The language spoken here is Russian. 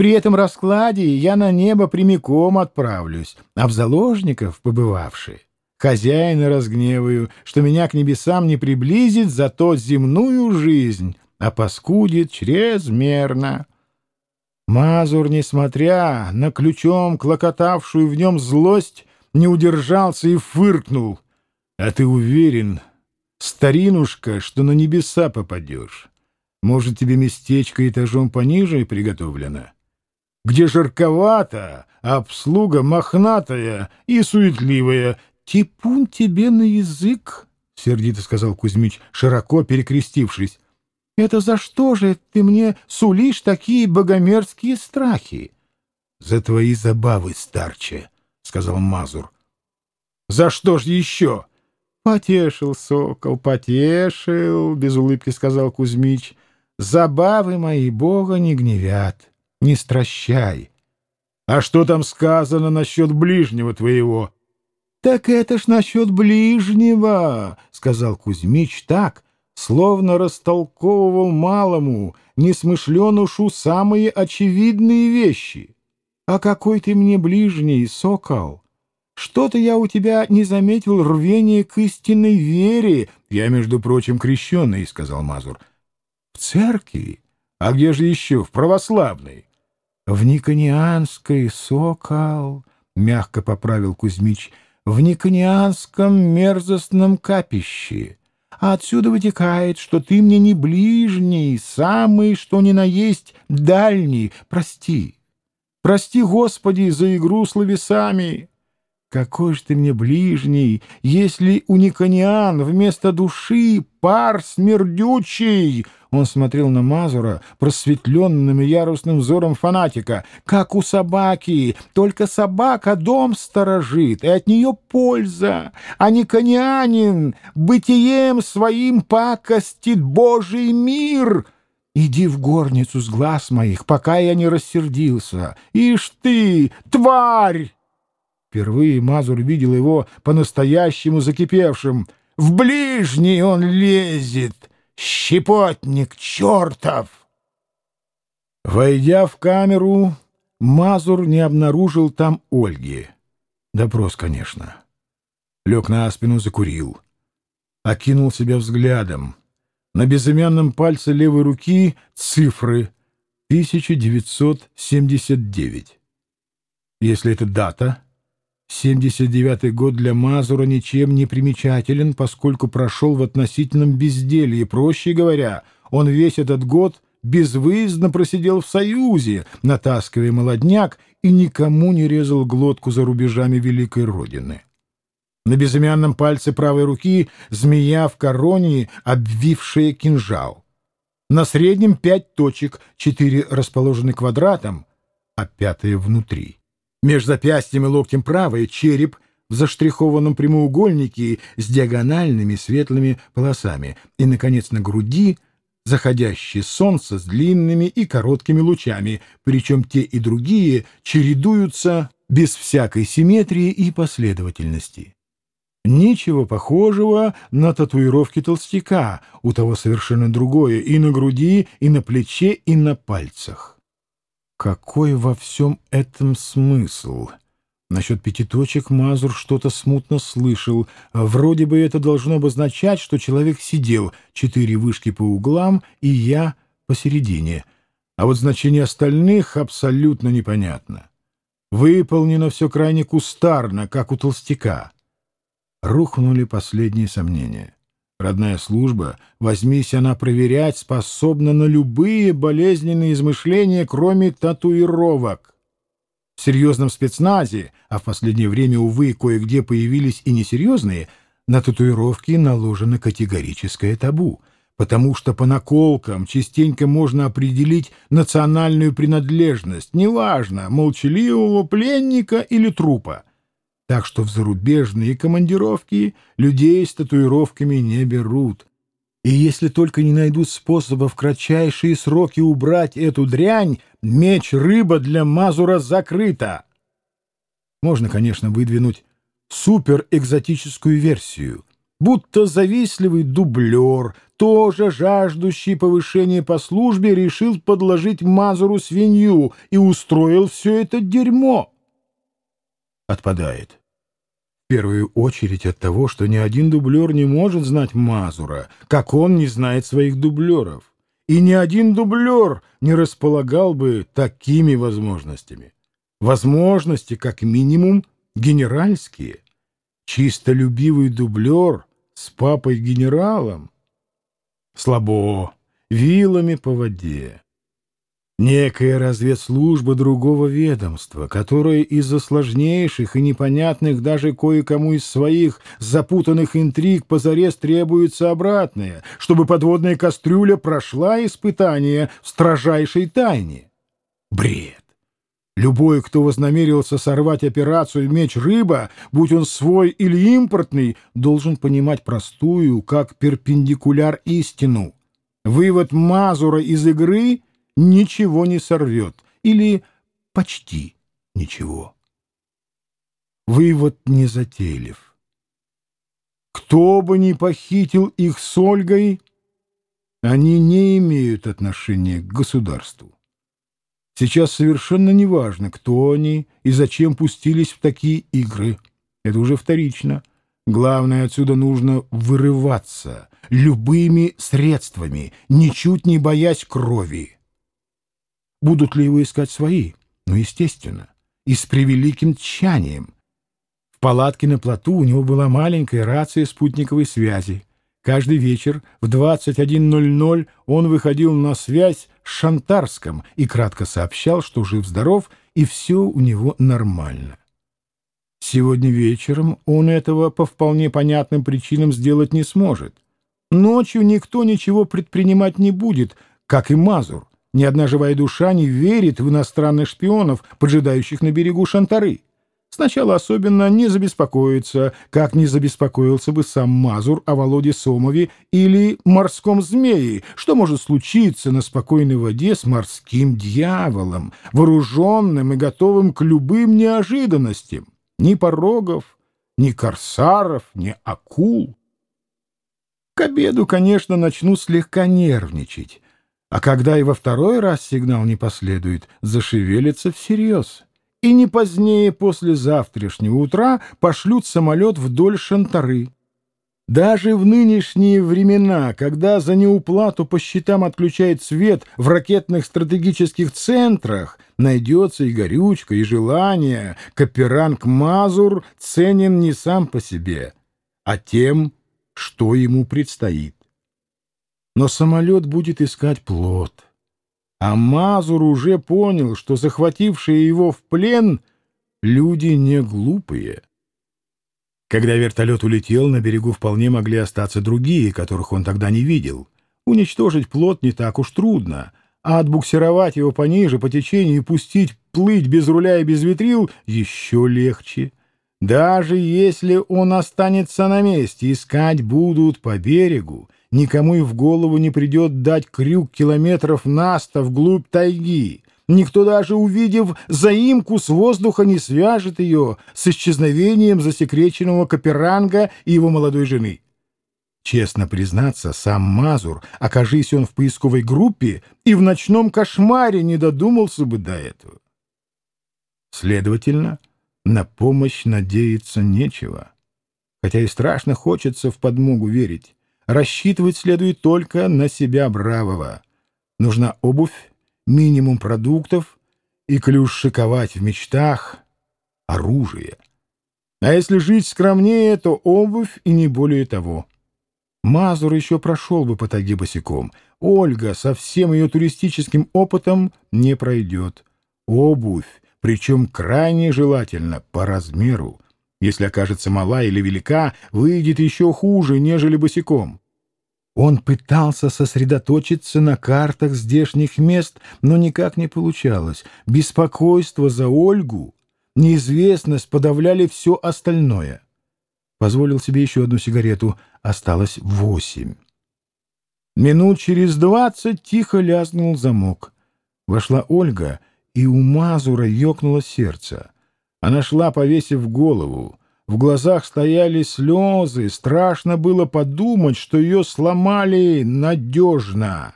При этом раскладе я на небо прямиком отправлюсь, а в заложников побывавший. Хозяина разгневаю, что меня к небесам не приблизит, зато земную жизнь опаскудит чрезмерно. Мазур, несмотря на ключом клокотавшую в нем злость, не удержался и фыркнул. — А ты уверен, старинушка, что на небеса попадешь? Может, тебе местечко этажом пониже приготовлено? Где жарковато, а обслуга мохнатая и суетливая. Типун тебе на язык, — сердито сказал Кузьмич, широко перекрестившись. Это за что же ты мне сулишь такие богомерзкие страхи? — За твои забавы, старче, — сказал Мазур. — За что ж еще? — Потешил сокол, потешил, — без улыбки сказал Кузьмич. — Забавы мои бога не гневят, не стращай. — А что там сказано насчет ближнего твоего? — Так это ж насчет ближнего, — сказал Кузьмич так, — словно растолковывал малому, несмышленушу самые очевидные вещи. «А какой ты мне ближний, сокол! Что-то я у тебя не заметил рвения к истинной вере. Я, между прочим, крещеный, — сказал Мазур. — В церкви? А где же еще? В православной? — В Никонианской, сокол, — мягко поправил Кузьмич, — в Никонианском мерзостном капище. А отсюда вытекает, что ты мне не ближний, самый, что ни на есть, дальний. Прости. Прости, Господи, за игру словесами. Какой ж ты мне ближний, если у Никониан вместо души пар смердючий, он смотрел на Мазура просветленным и ярусным взором фанатика, как у собаки, только собака дом сторожит, и от нее польза, а не конянин, бытием своим пакостит Божий мир. Иди в горницу с глаз моих, пока я не рассердился. Ишь ты, тварь! Впервые Мазур видел его по-настоящему закипевшим. В ближний он лезет, Щепотник чертов!» Войдя в камеру, Мазур не обнаружил там Ольги. Допрос, конечно. Лег на спину, закурил. Окинул себя взглядом. На безымянном пальце левой руки цифры 1979. Если это дата, 79-й год для Мазура ничем не примечателен, поскольку прошел в относительном безделье. Проще говоря, он весь этот год безвыездно просидел в Союзе, натаскивая молодняк, и никому не резал глотку за рубежами Великой Родины. На безымянном пальце правой руки змея в короне, обвившая кинжал. На среднем пять точек, четыре расположены квадратом, а пятая внутри. Между запястьем и локтем правой череп в заштрихованном прямоугольнике с диагональными светлыми полосами. И, наконец, на груди заходящее солнце с длинными и короткими лучами, причем те и другие чередуются без всякой симметрии и последовательности. Ничего похожего на татуировки толстяка, у того совершенно другое и на груди, и на плече, и на пальцах. Какой во всем этом смысл? Насчет пяти точек Мазур что-то смутно слышал. Вроде бы это должно обозначать, что человек сидел, четыре вышки по углам и я посередине. А вот значение остальных абсолютно непонятно. Выполнено все крайне кустарно, как у толстяка. Рухнули последние сомнения. Родная служба, возьмись она проверять, способна на любые болезненные измышления, кроме татуировок. В серьезном спецназе, а в последнее время, увы, кое-где появились и несерьезные, на татуировки наложено категорическое табу, потому что по наколкам частенько можно определить национальную принадлежность, неважно, молчаливого пленника или трупа. Так что в зарубежные командировки людей с татуировками не берут. И если только не найдут способа в кратчайшие сроки убрать эту дрянь, меч-рыба для Мазура закрыта. Можно, конечно, выдвинуть суперэкзотическую версию. будто завистливый дублер, тоже жаждущий повышения по службе, решил подложить Мазуру свинью и устроил все это дерьмо. Отпадает. Первую очередь от того, что ни один дублер не может знать Мазура, как он не знает своих дублеров. И ни один дублер не располагал бы такими возможностями. Возможности, как минимум, генеральские. Чистолюбивый дублер с папой-генералом. Слабо, вилами по воде. Некая разведслужба другого ведомства, которая из-за сложнейших и непонятных даже кое-кому из своих запутанных интриг позарез требуется обратное, чтобы подводная кастрюля прошла испытание в строжайшей тайне. Бред! Любой, кто вознамерился сорвать операцию «Меч-рыба», будь он свой или импортный, должен понимать простую, как перпендикуляр истину. Вывод Мазура из игры ничего не сорвет, или почти ничего. Вывод не затейлив. Кто бы ни похитил их с Ольгой, они не имеют отношения к государству. Сейчас совершенно неважно, кто они и зачем пустились в такие игры. Это уже вторично. Главное, отсюда нужно вырываться любыми средствами, ничуть не боясь крови. Будут ли его искать свои? Ну, естественно. И с превеликим тщанием. В палатке на плоту у него была маленькая рация спутниковой связи. Каждый вечер в 21.00 он выходил на связь с Шантарском и кратко сообщал, что жив-здоров и все у него нормально. Сегодня вечером он этого по вполне понятным причинам сделать не сможет. Ночью никто ничего предпринимать не будет, как и Мазур. Ни одна живая душа не верит в иностранных шпионов, поджидающих на берегу Шантары. Сначала особенно не забеспокоиться, как не забеспокоился бы сам Мазур о Володе Сомове или морском змее, что может случиться на спокойной воде с морским дьяволом, вооруженным и готовым к любым неожиданностям. Ни порогов, ни корсаров, ни акул. К обеду, конечно, начну слегка нервничать, а когда и во второй раз сигнал не последует, зашевелится всерьез и не позднее после завтрашнего утра пошлют самолет вдоль Шантары. Даже в нынешние времена, когда за неуплату по счетам отключает свет в ракетных стратегических центрах, найдется и горючка, и желание, Каперанг Мазур ценен не сам по себе, а тем, что ему предстоит. Но самолет будет искать плод — а Мазур уже понял, что захватившие его в плен люди не глупые. Когда вертолет улетел, на берегу вполне могли остаться другие, которых он тогда не видел. Уничтожить плот не так уж трудно, а отбуксировать его пониже по течению и пустить плыть без руля и без ветрил еще легче. Даже если он останется на месте, искать будут по берегу, никому и в голову не придет дать крюк километров наста вглубь тайги. Никто даже, увидев заимку с воздуха, не свяжет ее с исчезновением засекреченного Каперанга и его молодой жены. Честно признаться, сам Мазур, окажись он в поисковой группе, и в ночном кошмаре не додумался бы до этого. Следовательно, на помощь надеяться нечего. Хотя и страшно хочется в подмогу верить. Рассчитывать следует только на себя бравого. Нужна обувь, минимум продуктов и клюш шиковать в мечтах — оружие. А если жить скромнее, то обувь и не более того. Мазур еще прошел бы по таге босиком. Ольга со всем ее туристическим опытом не пройдет. Обувь, причем крайне желательно, по размеру. Если окажется мала или велика, выйдет еще хуже, нежели босиком. Он пытался сосредоточиться на картах здешних мест, но никак не получалось. Беспокойство за Ольгу, неизвестность подавляли все остальное. Позволил себе еще одну сигарету. Осталось восемь. Минут через двадцать тихо лязнул замок. Вошла Ольга, и у Мазура ёкнуло сердце. Она шла, повесив голову. В глазах стояли слезы, страшно было подумать, что ее сломали надежно.